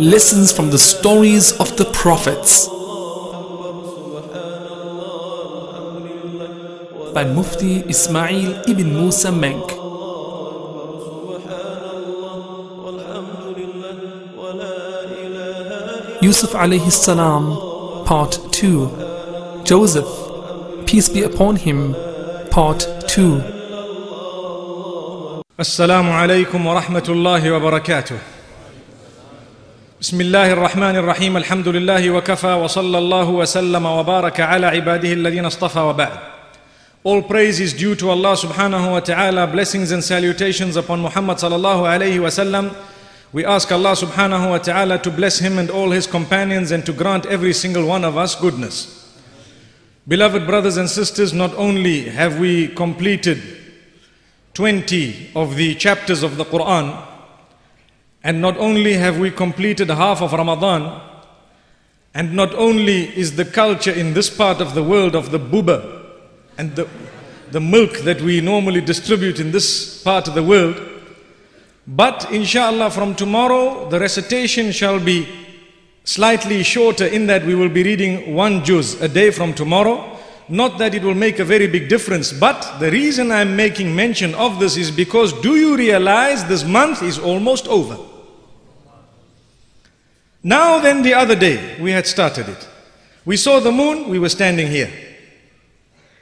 lessons from the stories of the prophets by Mufti Ismail ibn Musa Menk. Yusuf alayhi salam, part 2. Joseph, peace be upon him, part 2. Assalamu alaykum wa rahmatullahi wa barakatuh. بسم الله الرحمن الرحيم الحمد لله وكفى وصلى الله وسلم وبارك على عباده الذين اصطفى وبعد. All praise is due to Allah subhanahu wa ta'ala. Blessings and salutations upon Muhammad sallallahu alayhi wasallam. We ask Allah subhanahu wa ta'ala to bless him and all his companions and to grant every single one of us goodness. Beloved brothers and sisters, not only have we completed 20 of the chapters of the Quran, and not only have we completed half of Ramadan, and not only is the culture in this part of the world of the boeber and the, the milk that we normally distribute in this part of the world, but inshallah from tomorrow the recitation shall be slightly shorter in that we will be reading one juz a day from tomorrow. Not that it will make a very big difference, but the reason I'm making mention of this is because do you realize this month is almost over? Now then the other day we had started it. We saw the moon, we were standing here.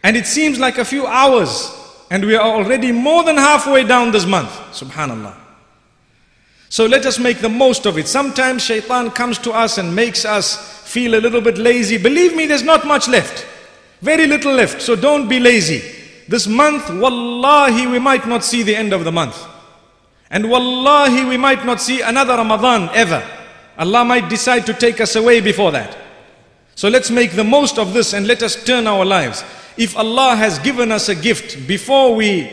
And it seems like a few hours and we are already more than halfway down this month. Subhanallah. So let us make the most of it. Sometimes shaitan comes to us and makes us feel a little bit lazy. Believe me, there's not much left. Very little left. So don't be lazy. This month, wallahi, we might not see the end of the month. And wallahi, we might not see another Ramadan ever. Allah might decide to take us away before that. So let's make the most of this and let us turn our lives. If Allah has given us a gift before we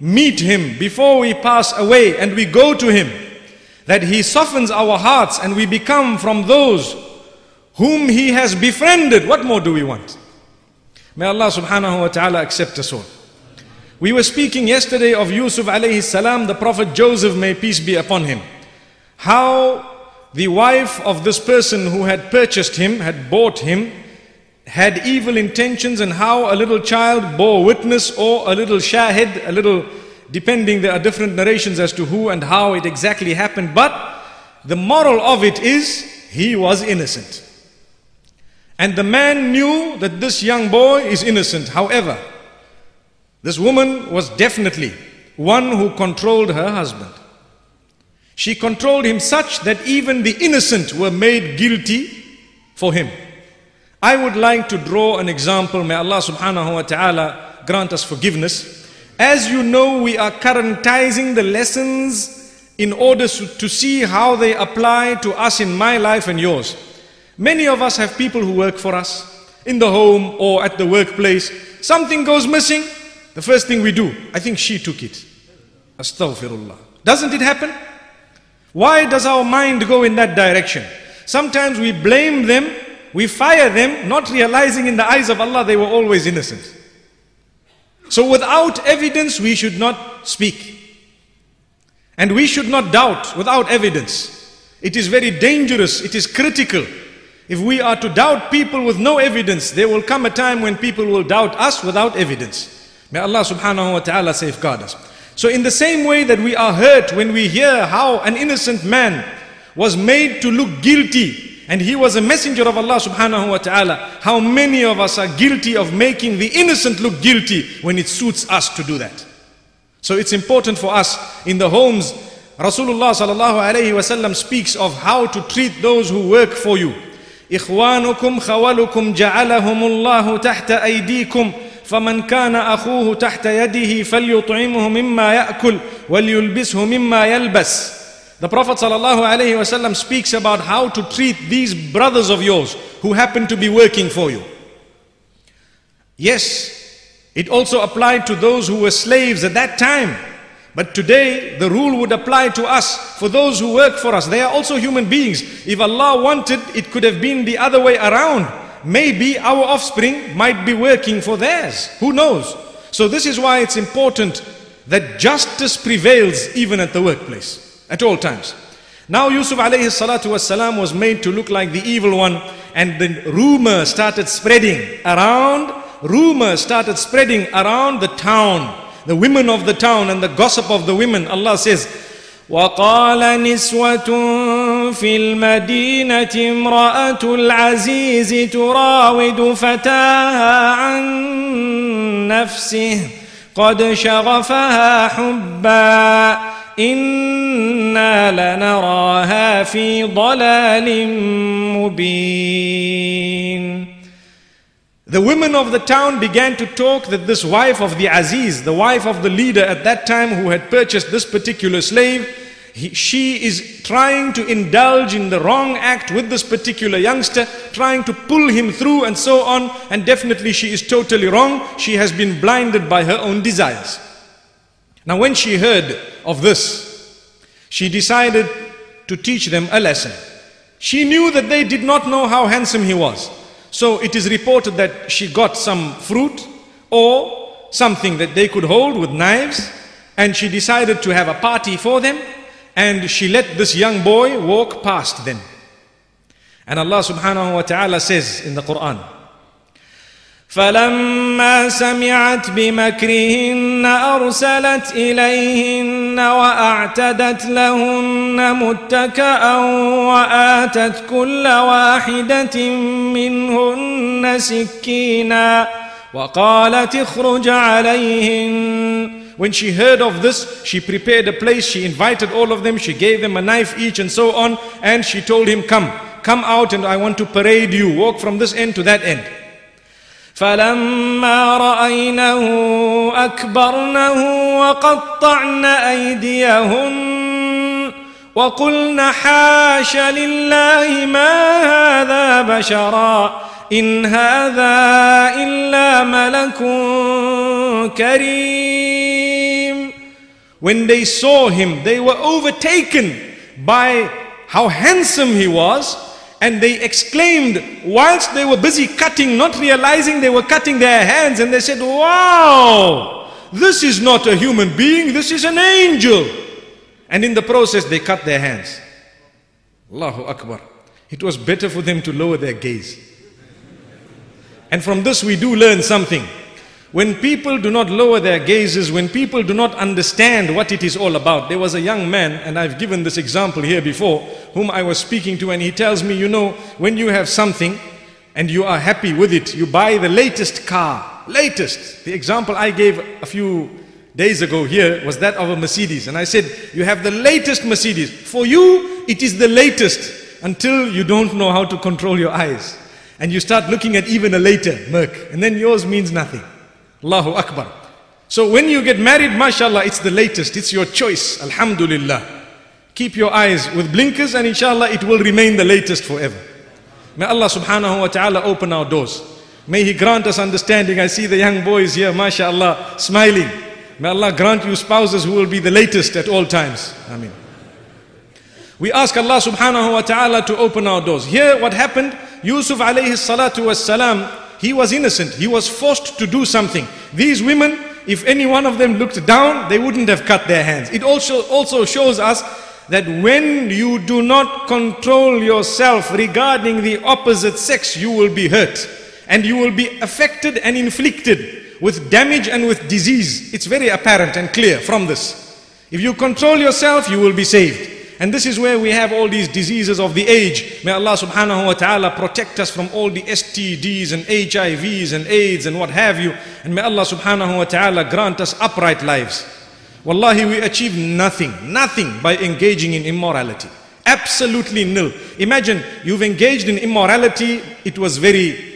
meet Him, before we pass away and we go to Him, that He softens our hearts and we become from those whom He has befriended, what more do we want? May Allah subhanahu wa ta'ala accept us all. We were speaking yesterday of Yusuf alayhi salam, the Prophet Joseph, may peace be upon him. How the wife of this person who had purchased him, had bought him, had evil intentions, and how a little child bore witness or a little shahid, a little, depending, there are different narrations as to who and how it exactly happened. But the moral of it is he was innocent. And the man knew that this young boy is innocent. However, this woman was definitely one who controlled her husband. She controlled him such that even the innocent were made guilty for him. I would like to draw an example. May Allah subhanahu wa ta'ala grant us forgiveness. As you know, we are currentizing the lessons in order to see how they apply to us in my life and yours. Many of us have people who work for us in the home or at the workplace. Something goes missing. The first thing we do, I think she took it. Astaghfirullah. Doesn't it happen? Why does our mind go in that direction? Sometimes we blame them, we fire them, not realizing in the eyes of Allah they were always innocent. So without evidence, we should not speak. And we should not doubt without evidence. It is very dangerous, it is critical. If we are to doubt people with no evidence, there will come a time when people will doubt us without evidence. May Allah subhanahu wa ta'ala safeguard us. So in the same way that we are hurt when we hear how an innocent man was made to look guilty and he was a messenger of Allah subhanahu wa ta'ala, how many of us are guilty of making the innocent look guilty when it suits us to do that. So it's important for us in the homes. Rasulullah sallallahu alayhi wasallam speaks of how to treat those who work for you. إخوانكم خولكم جعلهم الله تحت أيديكم فمن كان أخوه تحت يده فليطعمه مما يأكل وليلبسه مما يلبس The Prophet ﷺ speaks about how to treat these brothers of yours who happen to be working for you. Yes, it also applied to those who were slaves at that time. But today, the rule would apply to us for those who work for us. They are also human beings. If Allah wanted, it could have been the other way around. Maybe our offspring might be working for theirs. Who knows? So, this is why it's important that justice prevails even at the workplace, at all times. Now, Yusuf alayhi salatu wasalam was made to look like the evil one, and the rumor started spreading around. Rumor started spreading around the town the women of the town and the gossip of the women. Allah says, وقال نسوة في المدينة امرأة العزيز تراود فتاها عن نفسه قد شغفها حبا إنا لنراها في ضلال مبين The women of the town began to talk that this wife of the Aziz, the wife of the leader at that time who had purchased this particular slave, he, she is trying to indulge in the wrong act with this particular youngster, trying to pull him through and so on. And definitely she is totally wrong. She has been blinded by her own desires. Now, when she heard of this, she decided to teach them a lesson. She knew that they did not know how handsome he was. So it is reported that she got some fruit or something that they could hold with knives and she decided to have a party for them and she let this young boy walk past them. And Allah subhanahu wa ta'ala says in the Quran, فلما سمعت بمكرهن ارسلت اليهن واعتدت لهن متكئا واتت كل واحدة منهن سكينا وقالت اخرج عليهن When she heard of this, she prepared a place, she invited all of them, she gave them a knife each and so on, and she told him, Come, come out and I want to parade you, walk from this end to that end. فلما رأينه أكبرنه وقطعن أيديهن وقلن حاش لله ما هذا بشرا إن هذا إلا ملك كريم When they saw him, they were overtaken by how handsome he was and they exclaimed whilst they were busy cutting, not realizing they were cutting their hands, and they said, Wow, this is not a human being, this is an angel. And in the process, they cut their hands. Allahu Akbar. It was better for them to lower their gaze. And from this, we do learn something. When people do not lower their gazes, when people do not understand what it is all about. There was a young man, and I've given this example here before, whom I was speaking to, and he tells me, you know, when you have something and you are happy with it, you buy the latest car, latest. The example I gave a few days ago here was that of a Mercedes. And I said, you have the latest Mercedes. For you, it is the latest until you don't know how to control your eyes. And you start looking at even a later Merc. And then yours means nothing. Allahu Akbar. So when you get married, mashallah, it's the latest. It's your choice. Alhamdulillah. Keep your eyes with blinkers and inshallah it will remain the latest forever. May Allah subhanahu wa ta'ala open our doors. May He grant us understanding. I see the young boys here, mashallah, smiling. May Allah grant you spouses who will be the latest at all times. Ameen. We ask Allah subhanahu wa ta'ala to open our doors. Here what happened, Yusuf alayhi salatu was salam, he was innocent. He was forced to do something. These women, if any one of them looked down, they wouldn't have cut their hands. It also, also shows us that when you do not control yourself regarding the opposite sex, you will be hurt. And you will be affected and inflicted with damage and with disease. It's very apparent and clear from this. If you control yourself, you will be saved. And this is where we have all these diseases of the age. May Allah subhanahu wa ta'ala protect us from all the STDs and HIVs and AIDS and what have you. And may Allah subhanahu wa ta'ala grant us upright lives. Wallahi, we achieve nothing, nothing by engaging in immorality. Absolutely nil. Imagine you've engaged in immorality, it was very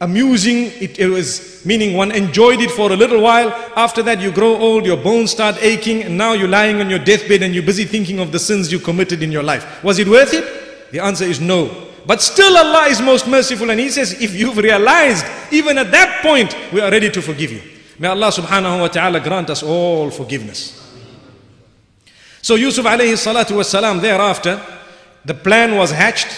amusing. It, it, was meaning one enjoyed it for a little while. After that, you grow old, your bones start aching, and now you're lying on your deathbed and you're busy thinking of the sins you committed in your life. Was it worth it? The answer is no. But still, Allah is most merciful, and He says, if you've realized, even at that point, we are ready to forgive you. May Allah subhanahu wa ta'ala grant us all forgiveness. So Yusuf alayhi salatu was salam thereafter, the plan was hatched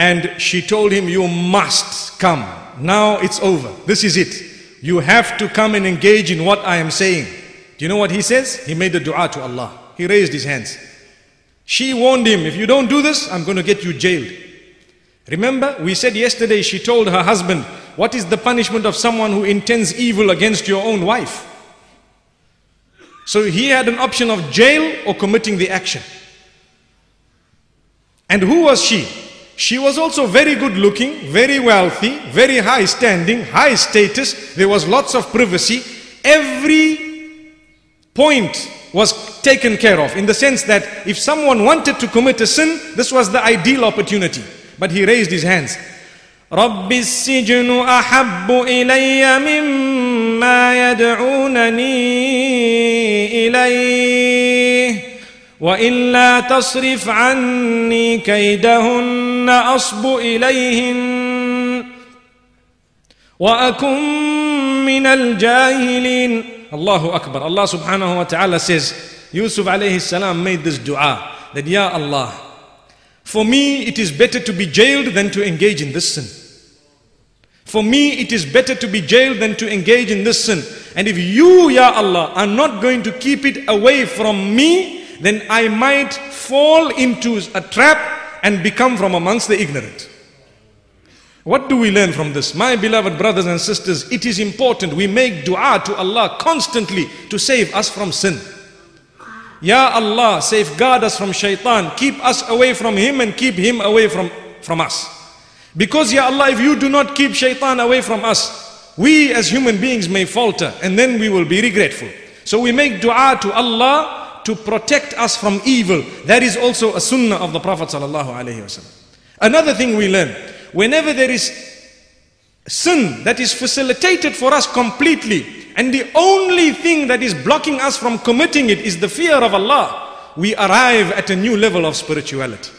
and she told him, you must come. Now it's over. This is it. You have to come and engage in what I am saying. Do you know what he says? He made the dua to Allah. He raised his hands. She warned him, if you don't do this, I'm going to get you jailed. Remember, we said yesterday she told her husband, what is the punishment of someone who intends evil against your own wife? So he had an option of jail or committing the action. And who was she? She was also very good looking, very wealthy, very high standing, high status. There was lots of privacy. Every point was taken care of in the sense that if someone wanted to commit a sin, this was the ideal opportunity. But he raised his hands. رب السجن أحب إلي مما يدعونني إليه وإلا تصرف عني كيدهن أصب إليهن وأكن من الجاهلين الله أكبر Allah subhanahu wa ta'ala says Yusuf alayhi salam made this dua that Ya Allah for me it is better to be jailed than to engage in this sin For me, it is better to be jailed than to engage in this sin. And if you, Ya Allah, are not going to keep it away from me, then I might fall into a trap and become from amongst the ignorant. What do we learn from this? My beloved brothers and sisters, it is important we make dua to Allah constantly to save us from sin. Ya Allah, safeguard us from shaitan, keep us away from him and keep him away from, from us. Because, Ya Allah, if you do not keep shaitan away from us, we as human beings may falter and then we will be regretful. So we make dua to Allah to protect us from evil. That is also a sunnah of the Prophet Another thing we learn, whenever there is sin that is facilitated for us completely, and the only thing that is blocking us from committing it is the fear of Allah, we arrive at a new level of spirituality.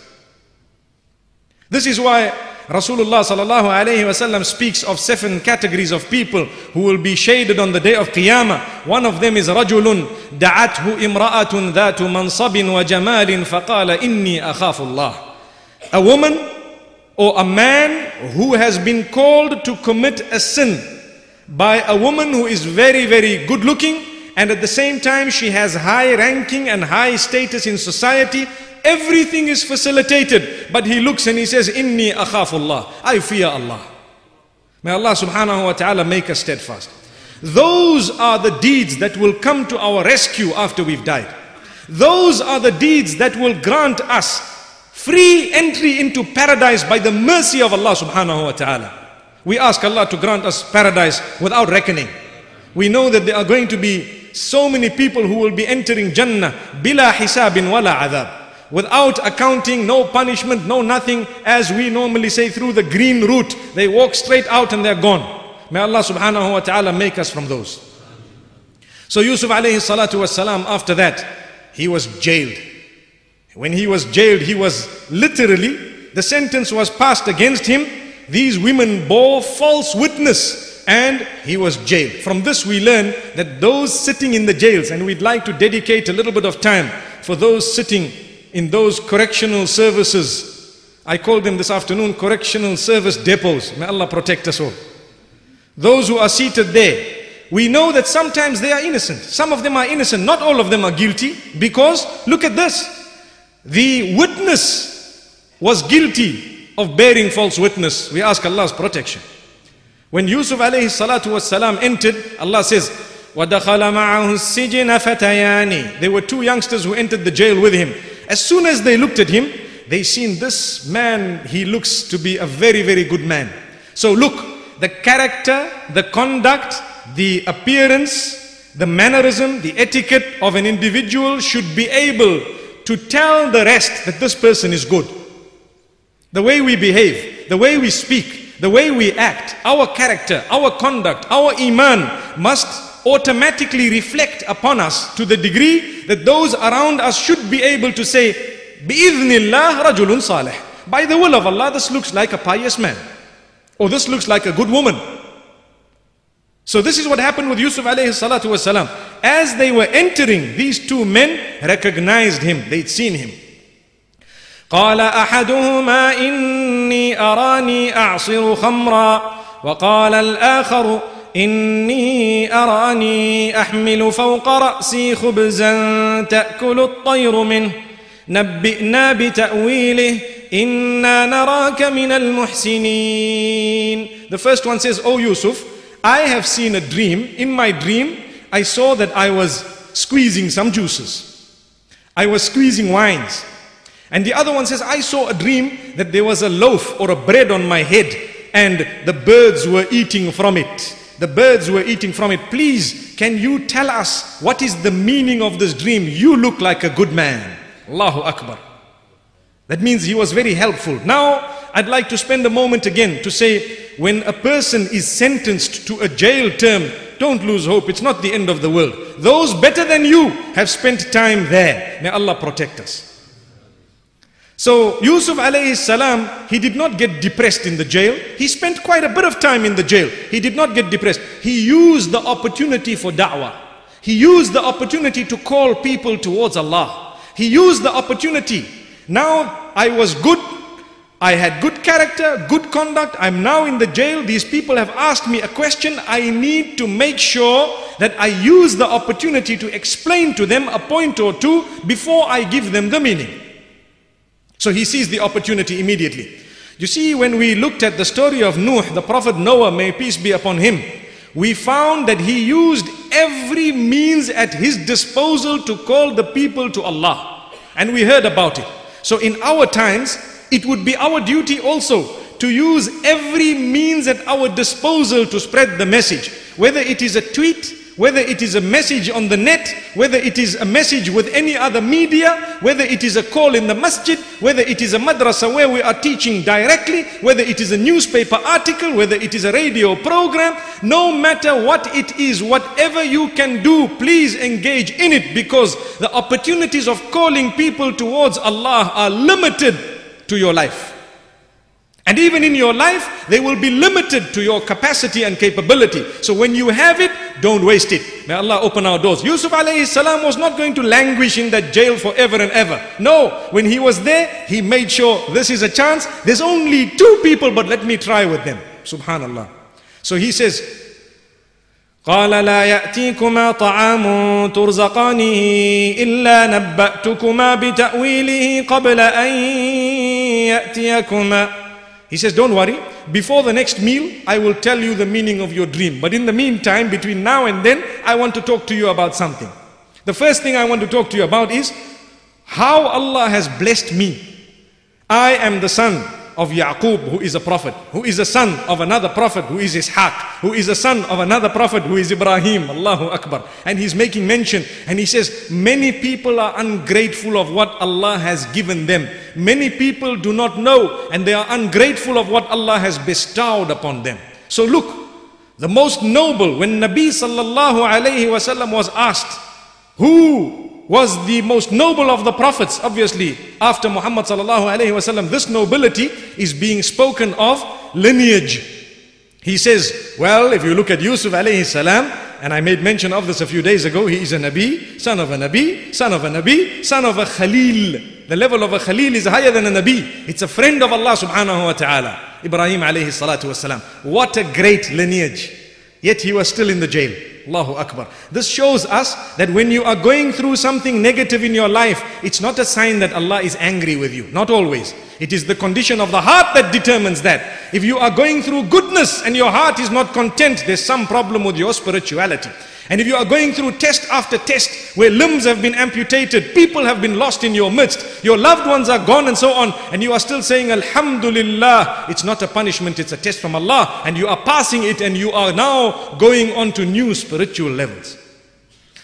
This is why Rasulullah sallallahu alayhi wasallam speaks of seven categories of people who will be shaded on the day of Qiyamah. One of them is رجل دعته امرأة ذات منصب وجمال فقال إني أخاف الله. A woman or a man who has been called to commit a sin by a woman who is very, very good looking and at the same time she has high ranking and high status in society Everything is facilitated. But he looks and he says, Inni akhafullah. I fear Allah. May Allah subhanahu wa ta'ala make us steadfast. Those are the deeds that will come to our rescue after we've died. Those are the deeds that will grant us free entry into paradise by the mercy of Allah subhanahu wa ta'ala. We ask Allah to grant us paradise without reckoning. We know that there are going to be so many people who will be entering Jannah bila hisabin wala adab without accounting, no punishment, no nothing, as we normally say through the green route. They walk straight out and they're gone. May Allah subhanahu wa ta'ala make us from those. So Yusuf alayhi salatu was salam, after that, he was jailed. When he was jailed, he was literally, the sentence was passed against him. These women bore false witness and he was jailed. From this we learn that those sitting in the jails, and we'd like to dedicate a little bit of time for those sitting in those correctional services. I call them this afternoon correctional service depots. May Allah protect us all. Those who are seated there, we know that sometimes they are innocent. Some of them are innocent. Not all of them are guilty because look at this. The witness was guilty of bearing false witness. We ask Allah's protection. When Yusuf alayhi salatu was salam entered, Allah says, وَدَخَلَ مَعَهُ السِّجِنَ فَتَيَانِ There were two youngsters who entered the jail with him. As soon as they looked at him, they seen this man, he looks to be a very, very good man. So look, the character, the conduct, the appearance, the mannerism, the etiquette of an individual should be able to tell the rest that this person is good. The way we behave, the way we speak, the way we act, our character, our conduct, our iman must automatically reflect upon us to the degree that those around us should be able to say, بِإِذْنِ اللَّهِ رَجُلٌ صَالِحٌ By the will of Allah, this looks like a pious man. Or this looks like a good woman. So this is what happened with Yusuf alayhi salatu wasalam. As they were entering, these two men recognized him. They'd seen him. قال احدهما اني اراني اعصر خمرا وقال الاخر اني اراني احمل فوق راسي خبزا تاكل الطير منه نبئنا بتاويله أنا نراك من المحسنين The first one says, Oh Yusuf, I have seen a dream. In my dream, I saw that I was squeezing some juices. I was squeezing wines. And the other one says, I saw a dream that there was a loaf or a bread on my head and the birds were eating from it. The birds were eating from it. Please, can you tell us what is the meaning of this dream? You look like a good man. Allahu Akbar. That means he was very helpful. Now, I'd like to spend a moment again to say when a person is sentenced to a jail term, don't lose hope. It's not the end of the world. Those better than you have spent time there. May Allah protect us. So Yusuf alayhi salam, he did not get depressed in the jail. He spent quite a bit of time in the jail. He did not get depressed. He used the opportunity for da'wah. He used the opportunity to call people towards Allah. He used the opportunity. Now I was good. I had good character, good conduct. I'm now in the jail. These people have asked me a question. I need to make sure that I use the opportunity to explain to them a point or two before I give them the meaning. So he sees the opportunity immediately. You see, when we looked at the story of Nuh, the Prophet Noah, may peace be upon him, we found that he used every means at his disposal to call the people to Allah. And we heard about it. So in our times, it would be our duty also to use every means at our disposal to spread the message. Whether it is a tweet, whether it is a message on the net, whether it is a message with any other media, whether it is a call in the masjid, whether it is a madrasa where we are teaching directly, whether it is a newspaper article, whether it is a radio program, no matter what it is, whatever you can do, please engage in it because the opportunities of calling people towards Allah are limited to your life. And even in your life, they will be limited to your capacity and capability. So when you have it, don't waste it. May Allah open our doors. Yusuf alayhi salam was not going to languish in that jail forever and ever. No, when he was there, he made sure this is a chance. There's only two people, but let me try with them. Subhanallah. So he says, قال لا يأتيكما طعام ترزقانه إلا نبأتكما بتأويله قبل أن يأتيكما he says, Don't worry, before the next meal, I will tell you the meaning of your dream. But in the meantime, between now and then, I want to talk to you about something. The first thing I want to talk to you about is how Allah has blessed me. I am the son of Yaqub, who is a prophet, who is a son of another prophet, who is Ishaq, who is a son of another prophet, who is Ibrahim. Allahu Akbar. And he's making mention, and he says, Many people are ungrateful of what Allah has given them. Many people do not know, and they are ungrateful of what Allah has bestowed upon them. So look, the most noble, when Nabi sallallahu alayhi wasallam was asked, Who was the most noble of the prophets, obviously, after Muhammad sallallahu alaihi wasallam. This nobility is being spoken of lineage. He says, well, if you look at Yusuf alayhi salam, and I made mention of this a few days ago, he is a Nabi, son of a Nabi, son of a Nabi, son of a Khalil. The level of a Khalil is higher than a Nabi. It's a friend of Allah subhanahu wa ta'ala. Ibrahim alayhi salatu wasalam. What a great lineage. Yet he was still in the jail. Allahu Akbar. This shows us that when you are going through something negative in your life, it's not a sign that Allah is angry with you. Not always. It is the condition of the heart that determines that. If you are going through goodness and your heart is not content, there's some problem with your spirituality. And if you are going through test after test where limbs have been amputated, people have been lost in your midst, your loved ones are gone and so on, and you are still saying Alhamdulillah, it's not a punishment, it's a test from Allah, and you are passing it and you are now going on to new spiritual levels.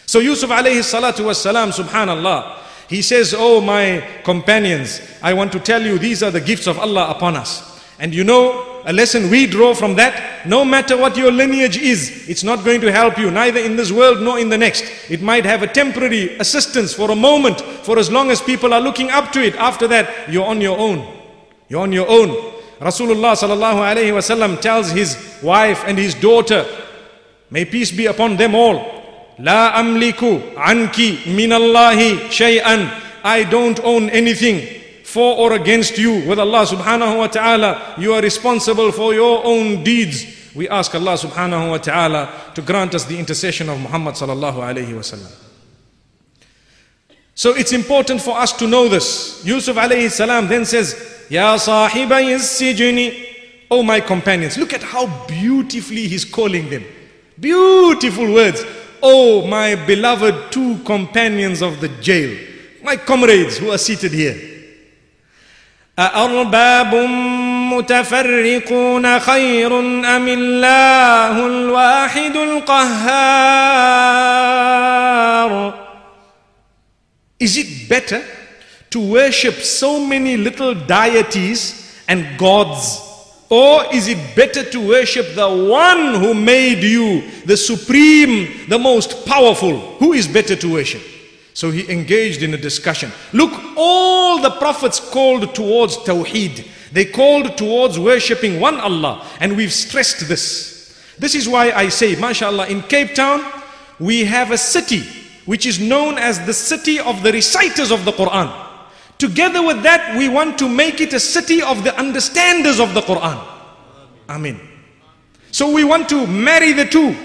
So Yusuf alayhi salatu was salam, subhanallah, he says, Oh my companions, I want to tell you these are the gifts of Allah upon us. And you know, a lesson we draw from that, no matter what your lineage is, it's not going to help you, neither in this world nor in the next. It might have a temporary assistance for a moment, for as long as people are looking up to it. After that, you're on your own. You're on your own. Rasulullah sallallahu alayhi wasallam tells his wife and his daughter, may peace be upon them all, La amliku anki minallahi shay'an. I don't own anything for or against you with Allah subhanahu wa ta'ala. You are responsible for your own deeds. We ask Allah subhanahu wa ta'ala to grant us the intercession of Muhammad sallallahu alayhi wa. So it's important for us to know this. Yusuf alayhi salam then says, Ya sahibay sijni, Oh my companions. Look at how beautifully he's calling them. Beautiful words. Oh my beloved two companions of the jail. My comrades who are seated here. أأرباب متفرقون خير أم الله الواحد القهار Is it better to worship so many little deities and gods or is it better to worship the one who made you the supreme, the most powerful? Who is better to worship? So he engaged in a discussion. Look, all the prophets called towards Tawheed. They called towards worshipping one Allah. And we've stressed this. This is why I say, mashallah, in Cape Town, we have a city which is known as the city of the reciters of the Quran. Together with that, we want to make it a city of the understanders of the Quran. Amen. So we want to marry the two.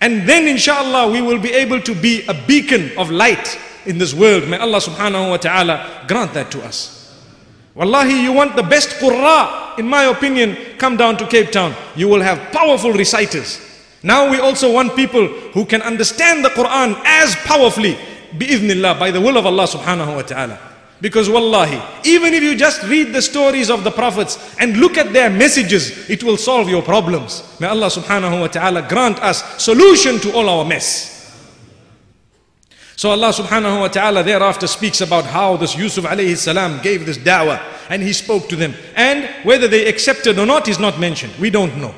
And then inshallah we will be able to be a beacon of light in this world. May Allah subhanahu wa ta'ala grant that to us. Wallahi, you want the best qurra, in my opinion, come down to Cape Town. You will have powerful reciters. Now we also want people who can understand the Quran as powerfully, bi'idhnillah, by the will of Allah subhanahu wa ta'ala. Because wallahi, even if you just read the stories of the prophets and look at their messages, it will solve your problems. May Allah subhanahu wa ta'ala grant us solution to all our mess. So Allah subhanahu wa ta'ala thereafter speaks about how this Yusuf alayhi salam gave this da'wah and he spoke to them. And whether they accepted or not is not mentioned. We don't know.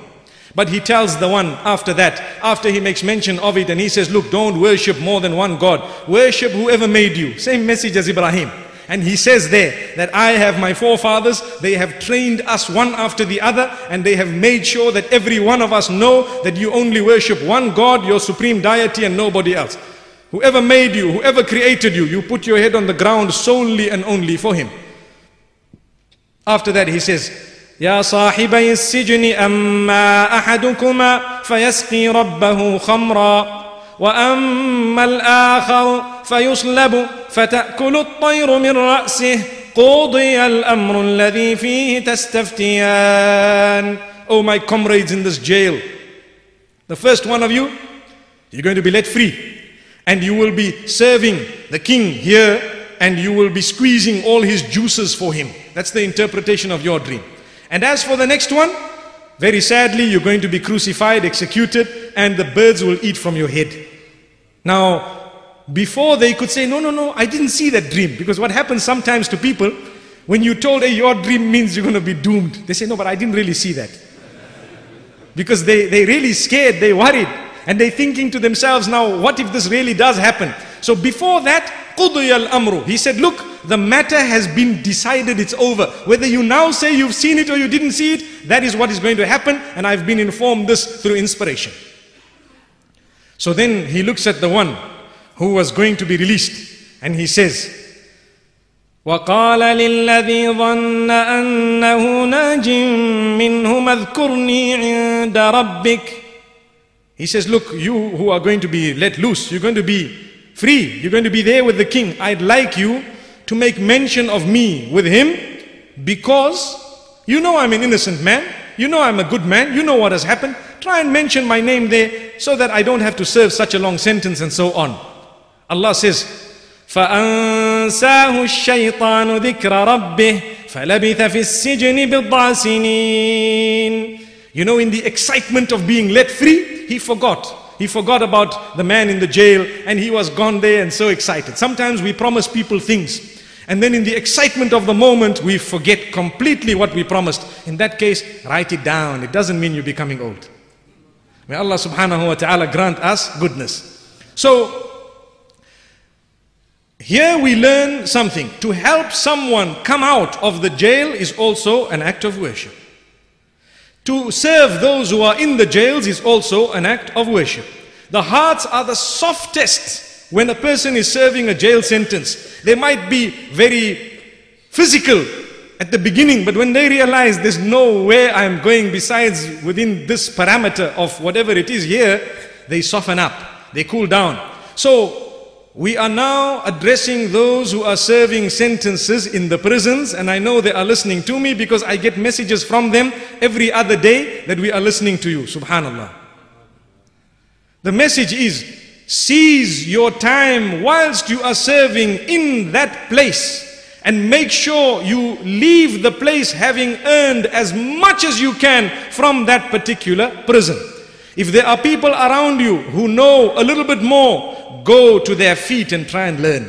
But he tells the one after that, after he makes mention of it and he says, look, don't worship more than one God. Worship whoever made you. Same message as Ibrahim. And he says there that I have my forefathers, they have trained us one after the other, and they have made sure that every one of us know that you only worship one God, your supreme deity, and nobody else. Whoever made you, whoever created you, you put your head on the ground solely and only for him. After that he says, يا صاحبي السجن أما أحدكما فيسقي ربه خمرا وأما الآخر فيصلب فتأكل الطير من رأسه قضي الأمر الذي فيه تستفتيان Oh my comrades in this jail The first one of you You're going to be let free and you will be serving the king here And you will be squeezing all his juices for him That's the interpretation of your dream And as for the next one very sadly, you're going to be crucified, executed, and the birds will eat from your head. Now, before they could say, no, no, no, I didn't see that dream. Because what happens sometimes to people, when you told, hey, your dream means you're going to be doomed, they say, no, but I didn't really see that. Because they, they really scared, they worried. And they thinking to themselves now, what if this really does happen? So before that, قُضِيَ الْأَمْرُ He said, look, the matter has been decided, it's over. Whether you now say you've seen it or you didn't see it, that is what is going to happen. And I've been informed this through inspiration. So then he looks at the one who was going to be released and he says, وقال للذي ظن أنه ناج منهم اذكرني عند ربك He says, look, you who are going to be let loose, you're going to be free, you're going to be there with the king. I'd like you to make mention of me with him because you know I'm an innocent man, you know I'm a good man, you know what has happened. Try and mention my name there so that I don't have to serve such a long sentence and so on. Allah says, فأنساه الشيطان ذكر ربه فلبث في السجن بضع سنين You know, in the excitement of being let free, he forgot. He forgot about the man in the jail and he was gone there and so excited. Sometimes we promise people things And then in the excitement of the moment, we forget completely what we promised. In that case, write it down. It doesn't mean you're becoming old. May Allah subhanahu wa ta'ala grant us goodness. So, here we learn something. To help someone come out of the jail is also an act of worship. To serve those who are in the jails is also an act of worship. The hearts are the softest when a person is serving a jail sentence. They might be very physical at the beginning, but when they realize there's no way I'm going besides within this parameter of whatever it is here, they soften up, they cool down. So we are now addressing those who are serving sentences in the prisons, and I know they are listening to me because I get messages from them every other day that we are listening to you. Subhanallah. The message is seize your time whilst you are serving in that place and make sure you leave the place having earned as much as you can from that particular prison. If there are people around you who know a little bit more go to their feet and try and learn.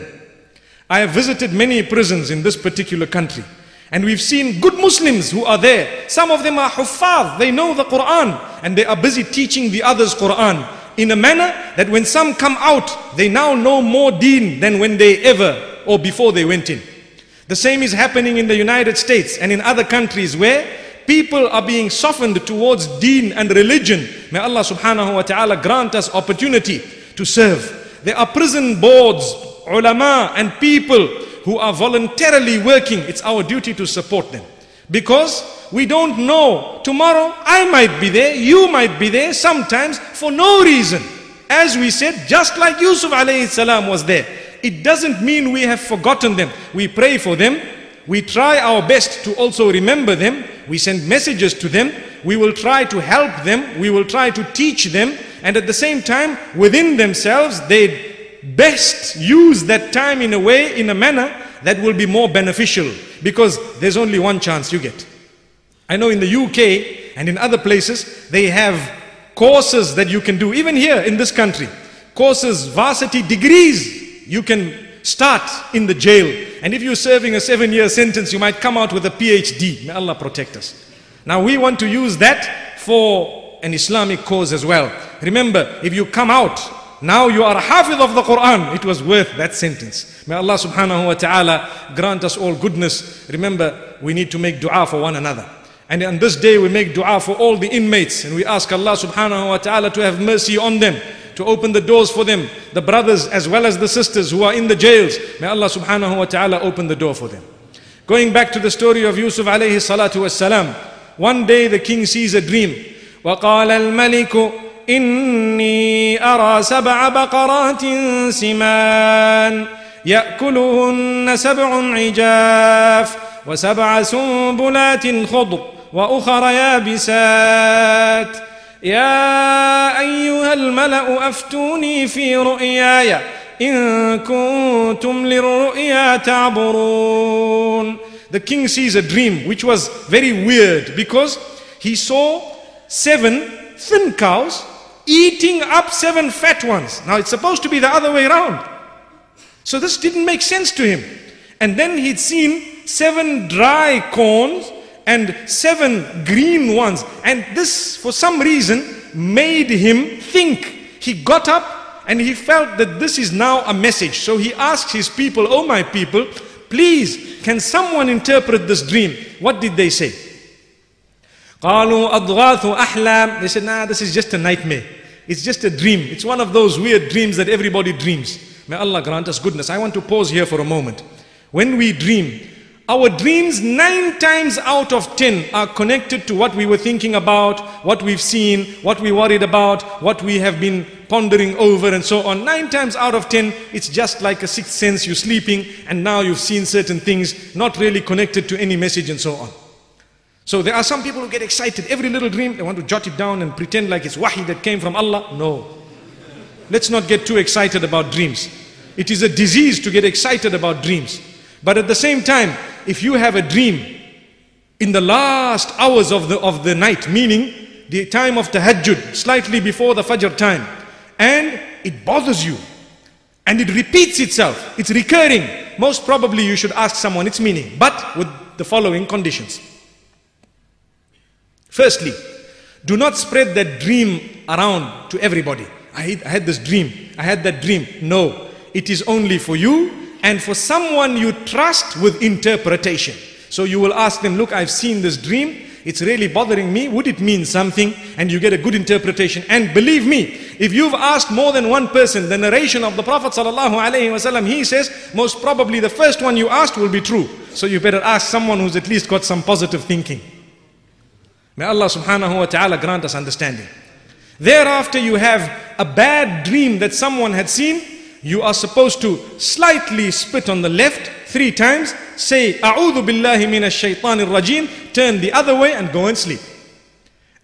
I have visited many prisons in this particular country. And we've seen good Muslims who are there. Some of them are huffaz, they know the Quran and they are busy teaching the others Quran in a manner that when some come out, they now know more deen than when they ever or before they went in. The same is happening in the United States and in other countries where people are being softened towards deen and religion. May Allah subhanahu wa ta'ala grant us opportunity to serve. There are prison boards, ulama and people who are voluntarily working. It's our duty to support them. Because we don't know. Tomorrow I might be there, you might be there, sometimes for no reason. As we said, just like Yusuf alayhi salam was there. It doesn't mean we have forgotten them. We pray for them. We try our best to also remember them. We send messages to them. We will try to help them. We will try to teach them and at the same time within themselves they best use that time in a way in a manner that will be more beneficial. Because there's only one chance you get. I know in the uk and in other places they have courses that you can do. Even here in this country courses varsity degrees you can start in the jail. And if you're serving a seven year sentence you might come out with a phd may allah protect us. Now we want to use that for an Islamic cause as well. Remember, if you come out, now you are hafiz of the Quran, it was worth that sentence. May Allah subhanahu wa ta'ala grant us all goodness. Remember, we need to make dua for one another. And on this day we make dua for all the inmates and we ask Allah subhanahu wa ta'ala to have mercy on them, to open the doors for them, the brothers as well as the sisters who are in the jails. May Allah subhanahu wa ta'ala open the door for them. Going back to the story of Yusuf alayhi salatu was salam. One day the king sees a dream وقال الملك إني أرى سبع بقرات سمان يأكلهن سبع عجاف وسبع سنبلات خضر وأخر يابسات. يا أيها الملأ أفتوني في رؤياي إن كنتم للرؤيا تعبرون. The king sees a dream which was very weird because he saw seven thin cows eating up seven fat ones. Now it's supposed to be the other way around. So this didn't make sense to him. And then he'd seen seven dry corns and seven green ones. And this, for some reason, made him think. He got up and he felt that this is now a message. So he asked his people, Oh, my people, please, can someone interpret this dream? What did they say? قالوا أضغاث أحلام They said, nah, this is just a nightmare. It's just a dream. It's one of those weird dreams that everybody dreams. May Allah grant us goodness. I want to pause here for a moment. When we dream, our dreams nine times out of ten are connected to what we were thinking about, what we've seen, what we worried about, what we have been pondering over and so on. Nine times out of ten, it's just like a sixth sense. You're sleeping and now you've seen certain things not really connected to any message and so on. So there are some people who get excited. Every little dream, they want to jot it down and pretend like it's wahi that came from Allah. No. Let's not get too excited about dreams. It is a disease to get excited about dreams. But at the same time, if you have a dream in the last hours of the, of the night, meaning the time of tahajjud, slightly before the fajr time, and it bothers you, and it repeats itself, it's recurring, most probably you should ask someone its meaning, but with the following conditions. Firstly, do not spread that dream around to everybody. I had, I had this dream, I had that dream. No, it is only for you and for someone you trust with interpretation. So you will ask them, Look, I've seen this dream. It's really bothering me. Would it mean something? And you get a good interpretation. And believe me, if you've asked more than one person the narration of the Prophet ﷺ, he says, most probably the first one you asked will be true. So you better ask someone who's at least got some positive thinking. May Allah subhanahu wa ta'ala grant us understanding. Thereafter, you have a bad dream that someone had seen. You are supposed to slightly spit on the left three times, say, A'udhu billahi minash shaitanir rajim, turn the other way and go and sleep.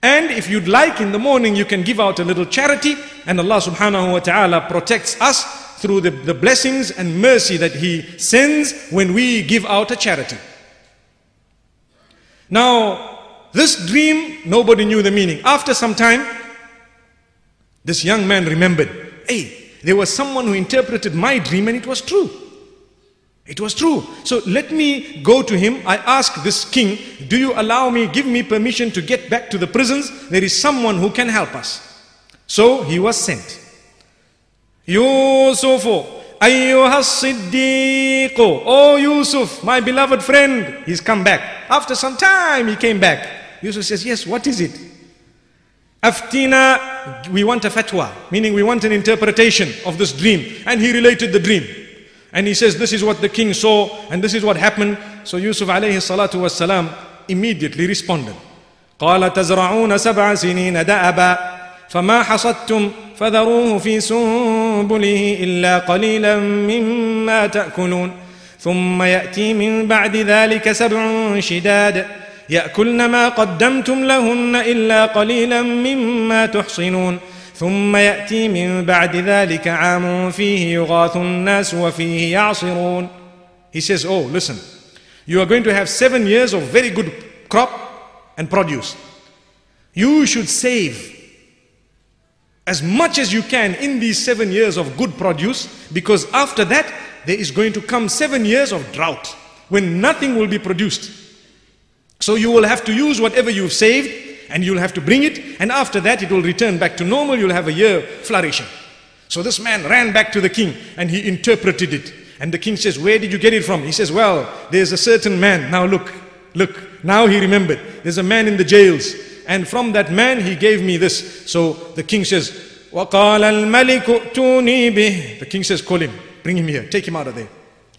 And if you'd like in the morning, you can give out a little charity, and Allah subhanahu wa ta'ala protects us through the, the blessings and mercy that He sends when we give out a charity. Now, this dream, nobody knew the meaning. After some time, this young man remembered, hey, there was someone who interpreted my dream and it was true. It was true. So let me go to him. I ask this king, do you allow me, give me permission to get back to the prisons? There is someone who can help us. So he was sent. Yusuf, ayyuha siddiq. Oh Yusuf, my beloved friend. He's come back. After some time he came back. Yusuf says, yes, what is it? Aftina, we want a fatwa, meaning we want an interpretation of this dream. And he related the dream. And he says, this is what the king saw and this is what happened. So Yusuf alayhi salatu was salam immediately responded. قال تزرعون سبع سنين دأبا فما حصدتم فذروه في سنبله إلا قليلا مما تأكلون ثم يأتي من بعد ذلك سبع شداد يأكلن ما قدمتم لهن إلا قليلا مما تحصنون ثم يأتي من بعد ذلك عام فيه يغاث الناس وفيه يعصرون He says, oh, listen, you are going to have seven years of very good crop and produce. You should save as much as you can in these seven years of good produce because after that there is going to come seven years of drought when nothing will be produced. So you will have to use whatever you've saved and you'll have to bring it and after that it will return back to normal you'll have a year flourishing so this man ran back to the king and he interpreted it and the king says where did you get it from he says well there's a certain man now look look now he remembered there's a man in the jails and from that man he gave me this so the king says وقال الملك ائتوني به the king says call him bring him here take him out of there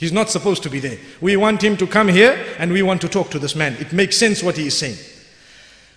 He's not supposed to be there. We want him to come here and we want to talk to this man. It makes sense what he is saying.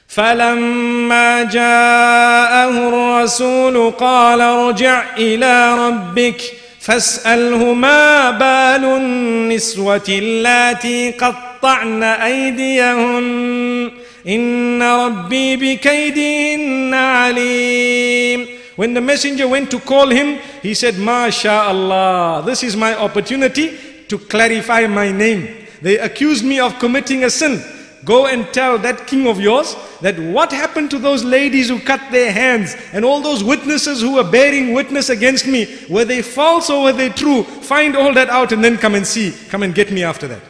فلما جاءه الرسول قال ارجع الى ربك فاساله ما بال النسوه اللاتي قطعن ايديهن ان ربي بكيدهن عليم When the messenger went to call him, he said, MashaAllah, this is my opportunity to clarify my name. They accused me of committing a sin. Go and tell that king of yours that what happened to those ladies who cut their hands and all those witnesses who were bearing witness against me, were they false or were they true? Find all that out and then come and see. Come and get me after that.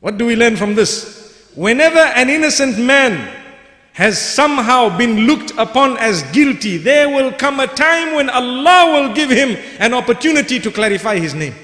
What do we learn from this? Whenever an innocent man has somehow been looked upon as guilty, there will come a time when Allah will give him an opportunity to clarify his name.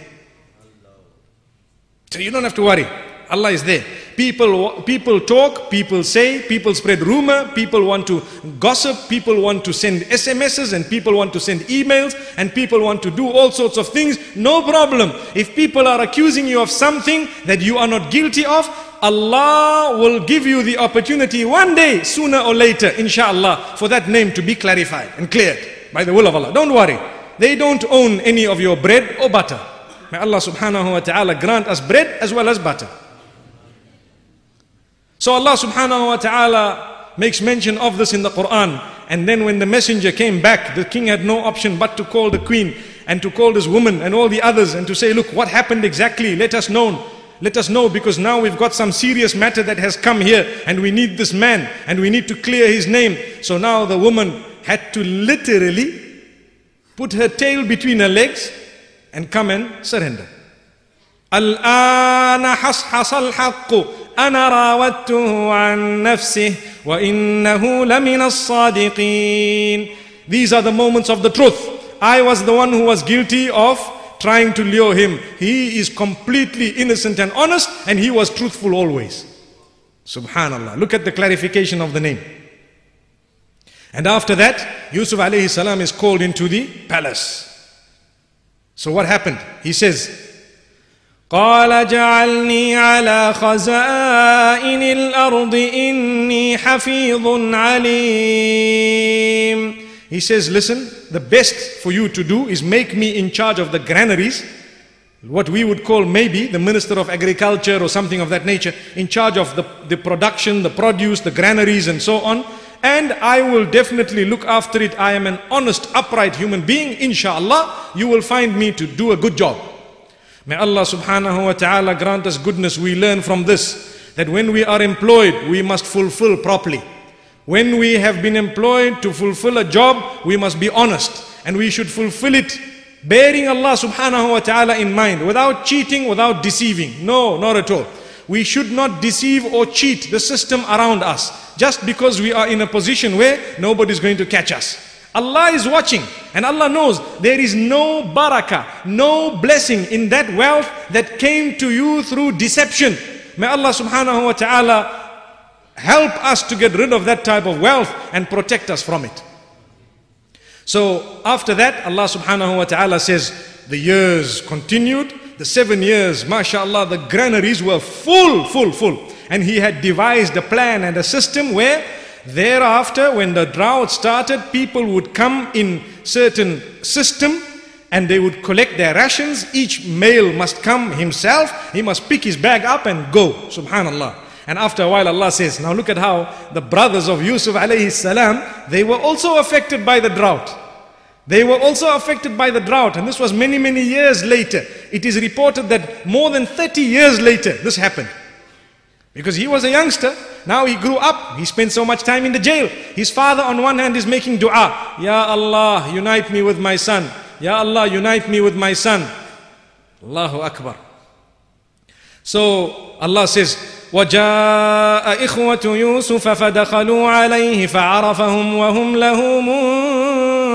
So you don't have to worry. Allah is there. People, people talk, people say, people spread rumor, people want to gossip, people want to send SMSs and people want to send emails and people want to do all sorts of things. No problem. If people are accusing you of something that you are not guilty of, Allah will give you the opportunity one day, sooner or later, inshallah, for that name to be clarified and cleared by the will of Allah. Don't worry. They don't own any of your bread or butter. May Allah subhanahu wa ta'ala grant us bread as well as butter. So Allah subhanahu wa ta'ala makes mention of this in the Quran. And then when the messenger came back, the king had no option but to call the queen and to call this woman and all the others and to say, look, what happened exactly? Let us know. Let us know because now we've got some serious matter that has come here and we need this man and we need to clear his name. So now the woman had to literally put her tail between her legs and come and surrender. الآن حصحص الحق أنا راودته عن نفسه وإنه لمن الصادقين These are the moments of the truth. I was the one who was guilty of trying to lure him. He is completely innocent and honest and he was truthful always. Subhanallah. Look at the clarification of the name. And after that, Yusuf alayhi salam is called into the palace. So what happened? He says, قال جعلني على خزائن الأرض إني حفيظ عليم He says, listen, the best for you to do is make me in charge of the granaries, what we would call maybe the Minister of Agriculture or something of that nature, in charge of the, the production, the produce, the granaries and so on. And I will definitely look after it. I am an honest, upright human being. Inshallah, you will find me to do a good job. May Allah subhanahu wa ta'ala grant us goodness. We learn from this that when we are employed, we must fulfill properly. When we have been employed to fulfill a job, we must be honest and we should fulfill it bearing Allah subhanahu wa ta'ala in mind without cheating, without deceiving. No, not at all. We should not deceive or cheat the system around us just because we are in a position where nobody is going to catch us. Allah is watching and Allah knows there is no barakah, no blessing in that wealth that came to you through deception. May Allah subhanahu wa ta'ala help us to get rid of that type of wealth and protect us from it. So after that, Allah subhanahu wa ta'ala says, the years continued, the seven years, mashallah, the granaries were full, full, full. And he had devised a plan and a system where thereafter, when the drought started, people would come in certain system and they would collect their rations. Each male must come himself. He must pick his bag up and go. Subhanallah. And after a while Allah says, now look at how the brothers of Yusuf alayhi salam, they were also affected by the drought. They were also affected by the drought and this was many, many years later. It is reported that more than 30 years later this happened. Because he was a youngster, now he grew up, he spent so much time in the jail. His father on one hand is making dua, Ya Allah, unite me with my son. Ya Allah, unite me with my son. Allahu Akbar. So Allah says, وجاء إخوة يوسف فدخلوا عليه فعرفهم وهم له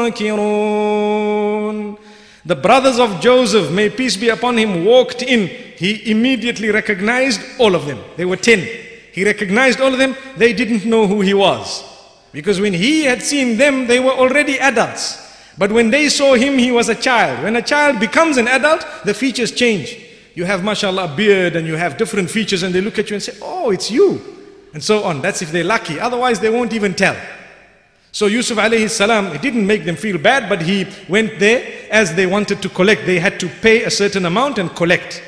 منكرون The brothers of Joseph, may peace be upon him, walked in. he immediately recognized all of them. They were ten. He recognized all of them. They didn't know who he was. Because when he had seen them, they were already adults. But when they saw him, he was a child. When a child becomes an adult, the features change you have mashallah a beard and you have different features and they look at you and say, oh, it's you. And so on. That's if they're lucky. Otherwise they won't even tell. So Yusuf alayhi salam, it didn't make them feel bad, but he went there as they wanted to collect. They had to pay a certain amount and collect.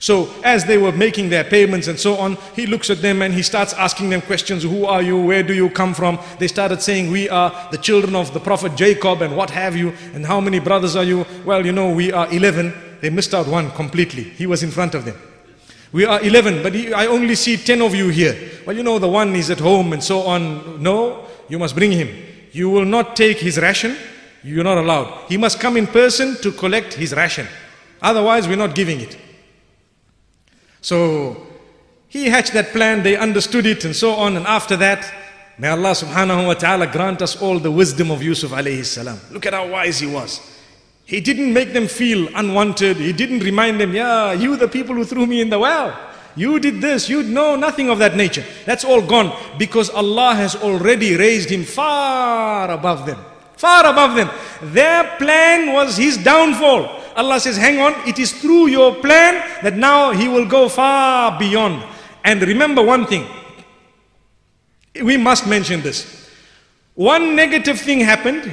So as they were making their payments and so on, he looks at them and he starts asking them questions. Who are you? Where do you come from? They started saying, we are the children of the prophet Jacob and what have you. And how many brothers are you? Well, you know, we are 11 they missed out one completely. He was in front of them. We are 11, but I only see 10 of you here. Well, you know, the one is at home and so on. No, you must bring him. You will not take his ration. You're not allowed. He must come in person to collect his ration. Otherwise, we're not giving it. So, he hatched that plan, they understood it and so on. And after that, may Allah subhanahu wa ta'ala grant us all the wisdom of Yusuf alayhi salam. Look at how wise he was. He didn't make them feel unwanted. He didn't remind them, yeah, you the people who threw me in the well. You did this, you know nothing of that nature. That's all gone because Allah has already raised him far above them. Far above them. Their plan was his downfall. Allah says, hang on, it is through your plan that now he will go far beyond. And remember one thing. We must mention this. One negative thing happened.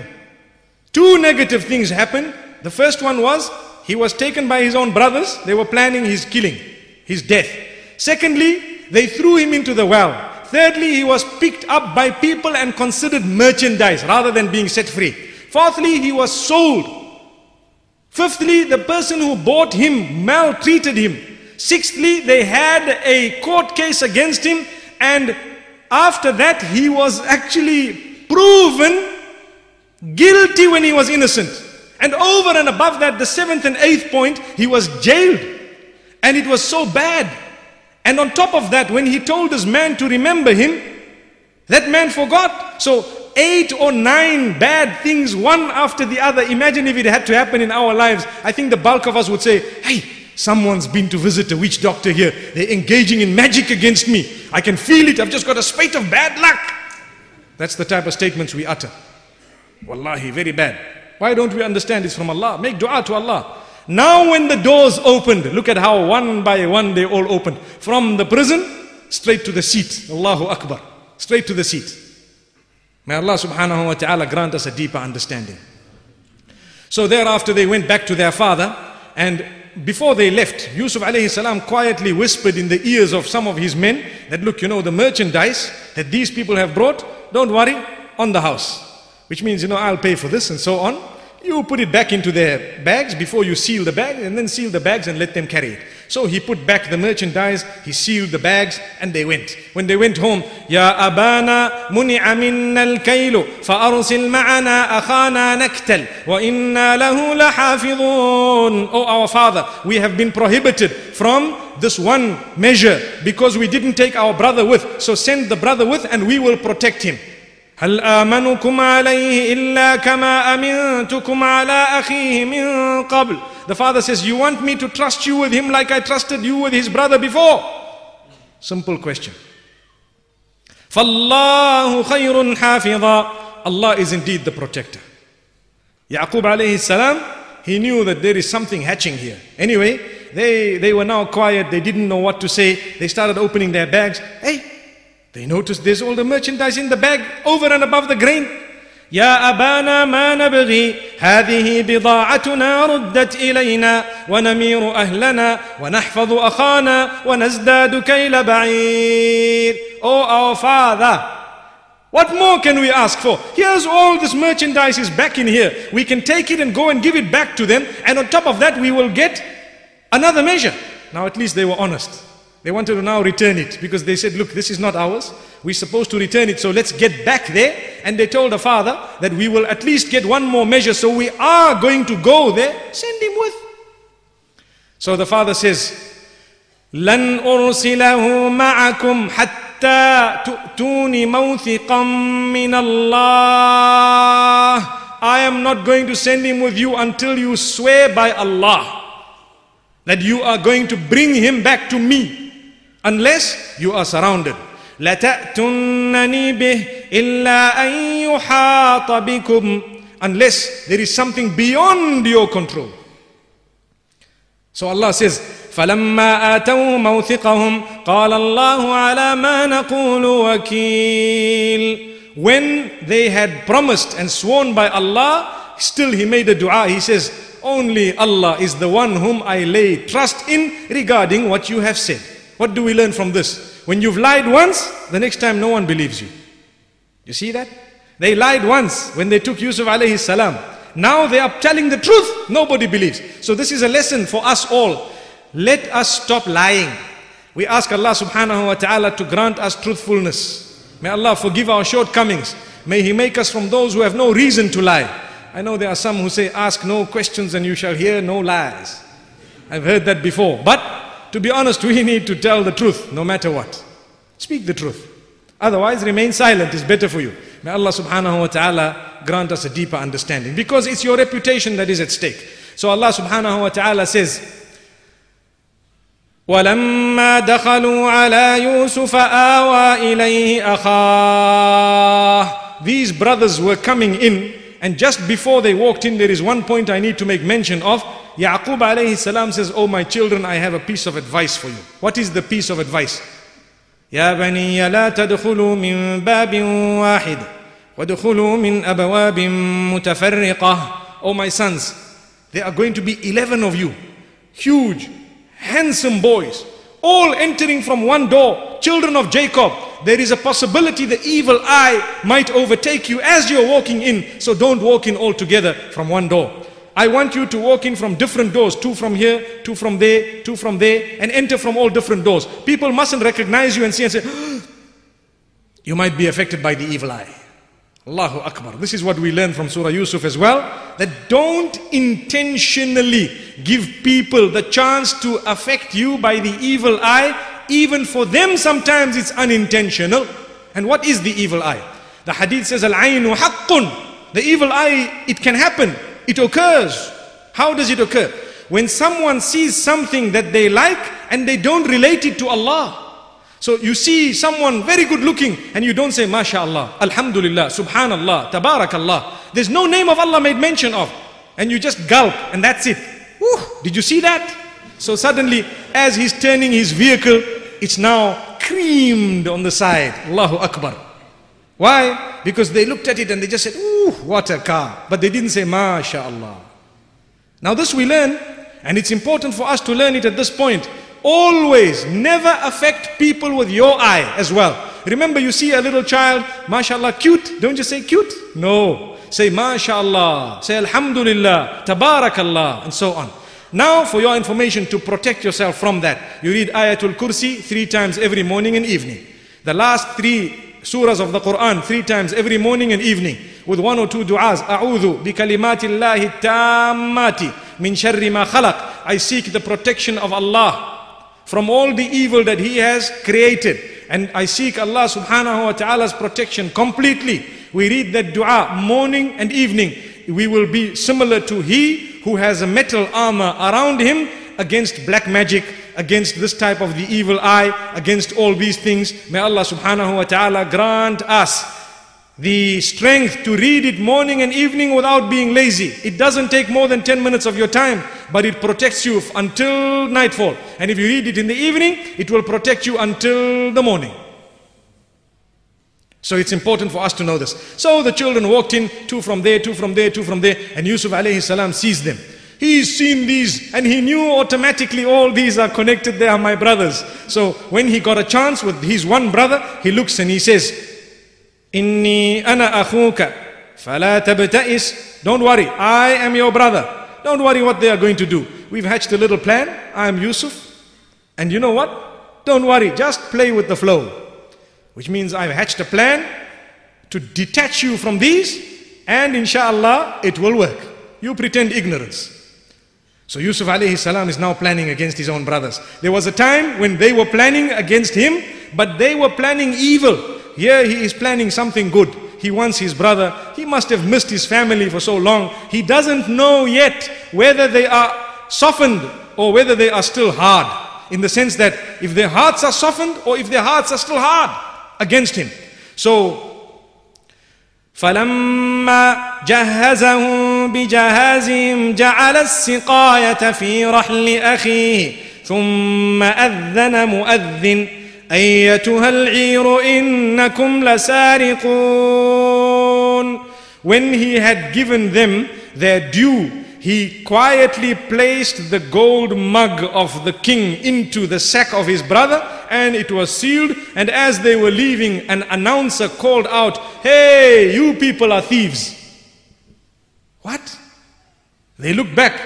Two negative things happened the first one was he was taken by his own brothers. They were planning his killing, his death. Secondly, they threw him into the well. Thirdly, he was picked up by people and considered merchandise rather than being set free. Fourthly, he was sold. Fifthly, the person who bought him maltreated him. Sixthly, they had a court case against him and after that he was actually proven guilty when he was innocent. And over and above that, the seventh and eighth point, he was jailed. And it was so bad. And on top of that, when he told his man to remember him, that man forgot. So eight or nine bad things, one after the other. Imagine if it had to happen in our lives. I think the bulk of us would say, hey, someone's been to visit a witch doctor here. They're engaging in magic against me. I can feel it. I've just got a spate of bad luck. That's the type of statements we utter. Wallahi, very bad. Why don't we understand it's from Allah? Make dua to Allah. Now when the doors opened, look at how one by one they all opened. From the prison, straight to the seat. Allahu Akbar. Straight to the seat. May Allah subhanahu wa ta'ala grant us a deeper understanding. So thereafter they went back to their father and before they left, Yusuf alayhi salam quietly whispered in the ears of some of his men that look, you know, the merchandise that these people have brought, don't worry, on the house. Which means, you know, I'll pay for this and so on you put it back into their bags before you seal the bag and then seal the bags and let them carry it. So he put back the merchandise, he sealed the bags and they went. When they went home, Ya Abana muni'a minna al-kailu fa'arsil ma'ana akhana naktal wa inna lahu lahafidhun. Oh our father, we have been prohibited from this one measure because we didn't take our brother with. So send the brother with and we will protect him. هل آمنكم عليه إلا كما أمنتكم على أخيه من قبل The father says, you want me to trust you with him like I trusted you with his brother before? Simple question. فالله خير حافظا Allah is indeed the protector. Yaqub alayhi salam, he knew that there is something hatching here. Anyway, they, they were now quiet, they didn't know what to say. They started opening their bags. Hey, they noticed there's all the merchandise in the bag over and above the grain. يا أبانا ما نبغي هذه بضاعتنا ردت إلينا ونمير أهلنا ونحفظ أخانا ونزداد كيل بعير Oh our father What more can we ask for? Here's all this merchandise is back in here. We can take it and go and give it back to them. And on top of that, we will get another measure. Now, at least they were honest. They wanted to now return it because they said, look, this is not ours. We're supposed to return it, so let's get back there. And they told the father that we will at least get one more measure, so we are going to go there. Send him with. So the father says, لن أرسله معكم حتى تؤتوني موثقا من الله I am not going to send him with you until you swear by Allah that you are going to bring him back to me unless you are surrounded لتأتنني به إلا أن يحاط بكم unless there is something beyond your control so Allah says فلما آتوا موثقهم قال الله على ما نقول وكيل when they had promised and sworn by Allah still he made a dua he says only Allah is the one whom I lay trust in regarding what you have said what do we learn from this? When you've lied once, the next time no one believes you. You see that? They lied once when they took Yusuf alayhi salam. Now they are telling the truth, nobody believes. So this is a lesson for us all. Let us stop lying. We ask Allah subhanahu wa ta'ala to grant us truthfulness. May Allah forgive our shortcomings. May He make us from those who have no reason to lie. I know there are some who say, ask no questions and you shall hear no lies. I've heard that before. But to be honest, we need to tell the truth no matter what. Speak the truth. Otherwise, remain silent is better for you. May Allah subhanahu wa ta'ala grant us a deeper understanding because it's your reputation that is at stake. So Allah subhanahu wa ta'ala says, ولما دخلوا على يوسف آوى إليه أخاه These brothers were coming in and just before they walked in there is one point I need to make mention of Yaqub alayhi salam says, Oh my children, I have a piece of advice for you. What is the piece of advice? يا بني لا تدخلوا من باب واحد ودخلوا من أبواب متفرقة Oh my sons, there are going to be 11 of you. Huge, handsome boys. All entering from one door. Children of Jacob. There is a possibility the evil eye might overtake you as you're walking in. So don't walk in all together from one door. I want you to walk in from different doors, two from here, two from there, two from there, and enter from all different doors. People mustn't recognize you and see and say, you might be affected by the evil eye. Allahu Akbar. This is what we learn from Surah Yusuf as well. That don't intentionally give people the chance to affect you by the evil eye. Even for them sometimes it's unintentional. And what is the evil eye? The hadith says, Al-aynu haqqun. The evil eye, it can happen. It occurs. How does it occur? When someone sees something that they like and they don't relate it to Allah. So you see someone very good looking and you don't say MashaAllah, Alhamdulillah, Subhanallah, Tabarakallah. There's no name of Allah made mention of. And you just gulp and that's it. Whew, did you see that? So suddenly as he's turning his vehicle, it's now creamed on the side. Allahu Akbar. Why? Because they looked at it and they just said, Ooh, what a car. But they didn't say, MashaAllah. Now, this we learn, and it's important for us to learn it at this point. Always never affect people with your eye as well. Remember, you see a little child, MashaAllah, cute. Don't just say cute. No. Say MashaAllah. Say Alhamdulillah. Tabarakallah. And so on. Now, for your information, to protect yourself from that, you read Ayatul Kursi three times every morning and evening. The last three surahs of the Quran three times every morning and evening with one or two du'as. A'udhu bi kalimatillahi tammati min sharri ma khalaq. I seek the protection of Allah from all the evil that He has created. And I seek Allah subhanahu wa ta'ala's protection completely. We read that dua morning and evening. We will be similar to he who has a metal armor around him against black magic, against this type of the evil eye, against all these things. May Allah subhanahu wa ta'ala grant us the strength to read it morning and evening without being lazy. It doesn't take more than 10 minutes of your time, but it protects you until nightfall. And if you read it in the evening, it will protect you until the morning. So it's important for us to know this. So the children walked in, two from there, two from there, two from there, and Yusuf alayhi salam sees them. He's seen these and he knew automatically all these are connected, they are my brothers. So when he got a chance with his one brother, he looks and he says, Inni ana akhuka, fala tabta'is. Don't worry, I am your brother. Don't worry what they are going to do. We've hatched a little plan. I am Yusuf. And you know what? Don't worry, just play with the flow. Which means I've hatched a plan to detach you from these and inshallah it will work. You pretend ignorance. So Yusuf alayhi salam is now planning against his own brothers. There was a time when they were planning against him, but they were planning evil. Here he is planning something good. He wants his brother. He must have missed his family for so long. He doesn't know yet whether they are softened or whether they are still hard. In the sense that if their hearts are softened or if their hearts are still hard against him. So فلما جهزهم بجهازهم جعل السقاية في رحل أخيه ثم أذن مؤذن أيتها العير إنكم لسارقون When he had given them their due, he quietly placed the gold mug of the king into the sack of his brother and it was sealed. And as they were leaving, an announcer called out, Hey, you people are thieves. What? They looked back.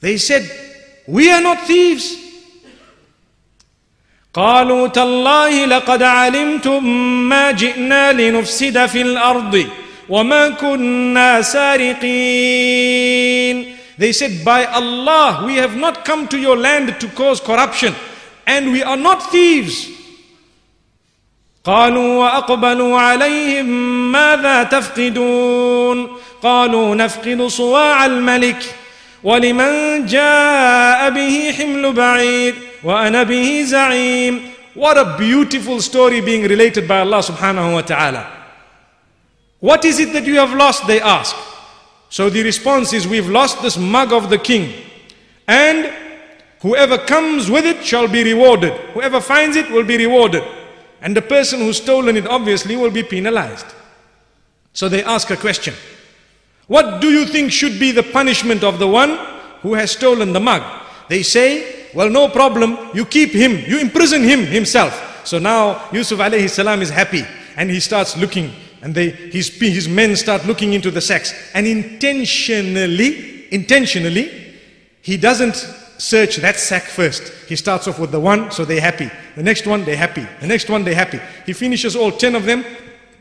They said, We are not thieves. قالوا تالله لقد علمتم ما جئنا لنفسد في الأرض وما كنا سارقين. They said, By Allah, we have not come to your land to cause corruption, and we are not thieves. قالوا وأقبلوا عليهم ماذا تفقدون؟ قالوا نفقد صواع الملك ولمن جاء به حمل بعير وانا به زعيم What a beautiful story being related by Allah subhanahu wa ta'ala. What is it that you have lost? They ask. So the response is, We've lost this mug of the king. And whoever comes with it shall be rewarded. Whoever finds it will be rewarded. And the person who's stolen it obviously will be penalized. So they ask a question. What do you think should be the punishment of the one who has stolen the mug? They say, well, no problem. You keep him. You imprison him himself. So now Yusuf alayhi salam is happy and he starts looking and they, his, his men start looking into the sacks. And intentionally, intentionally, he doesn't search that sack first. He starts off with the one, so they're happy. The next one, they're happy. The next one, they're happy. He finishes all 10 of them,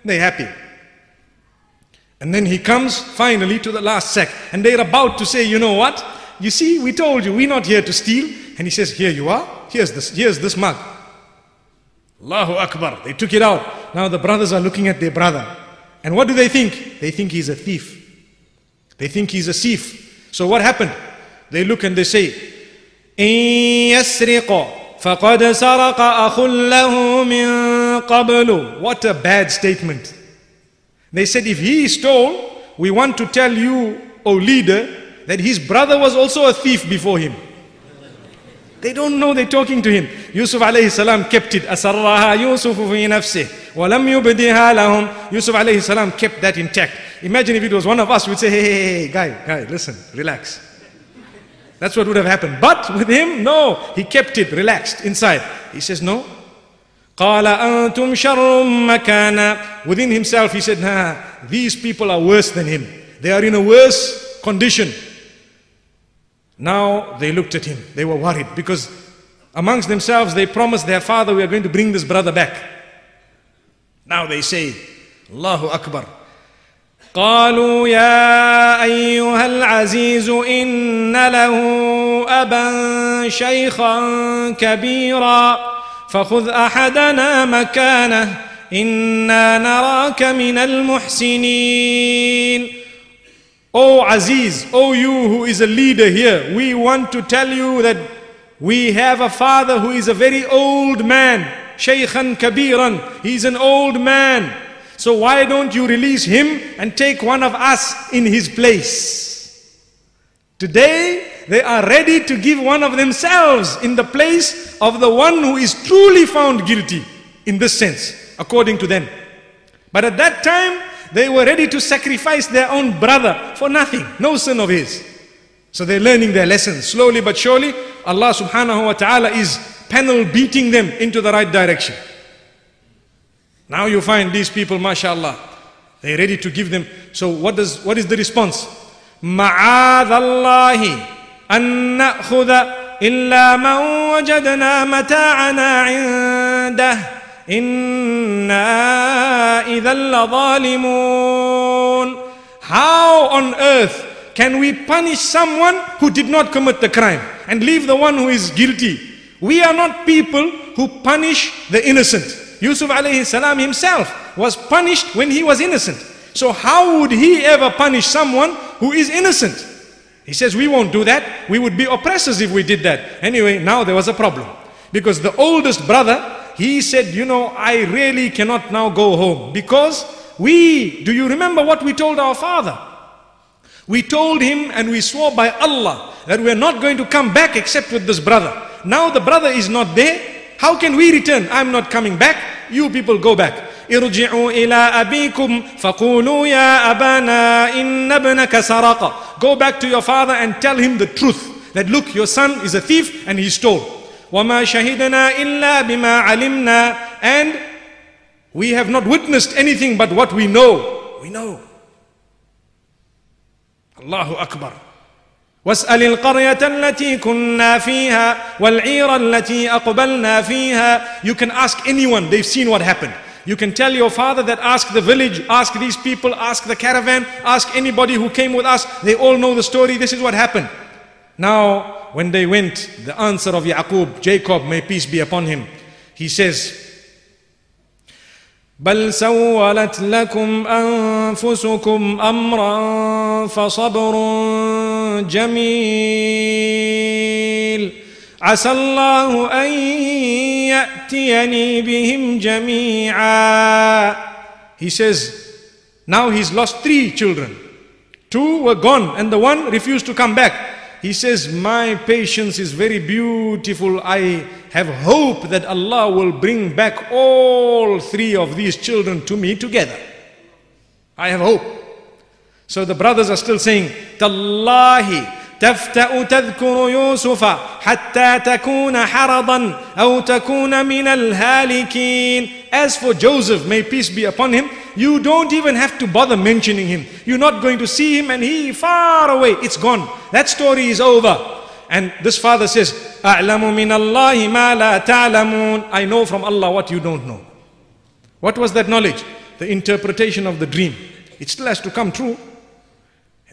they're happy. And then he comes finally to the last sack. And they're about to say, you know what? You see, we told you, we're not here to steal. And he says, Here you are. Here's this, here's this mug. Allahu Akbar. They took it out. Now the brothers are looking at their brother. And what do they think? They think he's a thief. They think he's a thief. So what happened? They look and they say, What a bad statement. They said, if he stole, we want to tell you, O leader, that his brother was also a thief before him. They don't know they're talking to him. Yusuf alayhi salam kept it. أسرها يوسف في نفسه ولم يبدها لهم. Yusuf alayhi salam kept that intact. Imagine if it was one of us, we'd say, hey, hey, hey, guy, guy, listen, relax. That's what would have happened. But with him, no, he kept it relaxed inside. He says, no. قال أنتم شر مكانا. Within himself, he said, nah, these people are worse than him. They are in a worse condition. Now they looked at him. They were worried because amongst themselves they promised their father, we are going to bring this brother back. Now they say, Allahu Akbar. قالوا يا أيها العزيز إن له أبا شيخا كبيرا فخذ أحدنا مكانه إنا نراك من المحسنين O Aziz, O you who is a leader here, we want to tell you that we have a father who is a very old man, Shaykhan Kabiran. He's an old man. So why don't you release him and take one of us in his place? Today, they are ready to give one of themselves in the place of the one who is truly found guilty in this sense, according to them. But at that time, they were ready to sacrifice their own brother for nothing, no sin of his. So they're learning their lessons slowly but surely. Allah subhanahu wa ta'ala is panel beating them into the right direction. Now you find these people, mashallah, they're ready to give them. So what does what is the response? Ma'adallahi an na'khudha illa ma wajadna mata'ana. Inna idhal How on earth can we punish someone who did not commit the crime and leave the one who is guilty? We are not people who punish the innocent. Yusuf alayhi salam himself was punished when he was innocent. So how would he ever punish someone who is innocent? He says, we won't do that. We would be oppressors if we did that. Anyway, now there was a problem. Because the oldest brother he said, you know, I really cannot now go home. Because we, do you remember what we told our father? We told him and we swore by Allah that we are not going to come back except with this brother. Now the brother is not there. How can we return? I'm not coming back. You people go back. ارجعوا إلى أبيكم فقولوا يا أبانا إن ابنك سرق Go back to your father and tell him the truth. That look, your son is a thief and he stole. وما شهدنا إلا بما علمنا And we have not witnessed anything but what we know. We know. Allahu Akbar. واسأل القرية التي كنا فيها والعير التي أقبلنا فيها You can ask anyone, they've seen what happened. You can tell your father that ask the village, ask these people, ask the caravan, ask anybody who came with us. They all know the story. This is what happened. Now, when they went, the answer of Yaqub, Jacob, may peace be upon him, he says, بل سولت لكم أنفسكم أمرا فصبر جميل عسى الله أن يأتيني بهم جميعا He says, now he's lost three children. Two were gone and the one refused to come back. He says, my patience is very beautiful. I have hope that Allah will bring back all three of these children to me together. I have hope. So the brothers are still saying, Tallahi, تفتأ تذكر يوسف حتى تكون حرضا أو تكون من الهالكين As for Joseph, may peace be upon him, you don't even have to bother mentioning him. You're not going to see him and he far away. It's gone. That story is over. And this father says, أَعْلَمُ مِنَ اللَّهِ مَا لَا تَعْلَمُونَ I know from Allah what you don't know. What was that knowledge? The interpretation of the dream. It still has to come true.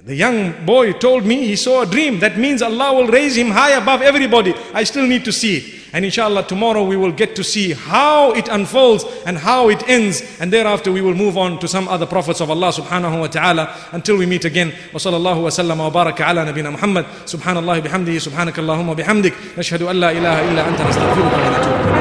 The young boy told me he saw a dream. That means Allah will raise him high above everybody. I still need to see it. And inshallah, tomorrow we will get to see how it unfolds and how it ends. And thereafter we will move on to some other prophets of Allah subhanahu wa ta'ala until we meet again. Wa sallallahu wa sallam wa baraka ala nabina Muhammad. Subhanallah bihamdihi, subhanakallahumma bihamdik. Nashhadu an la ilaha illa anta nastaghfiruka wa natubu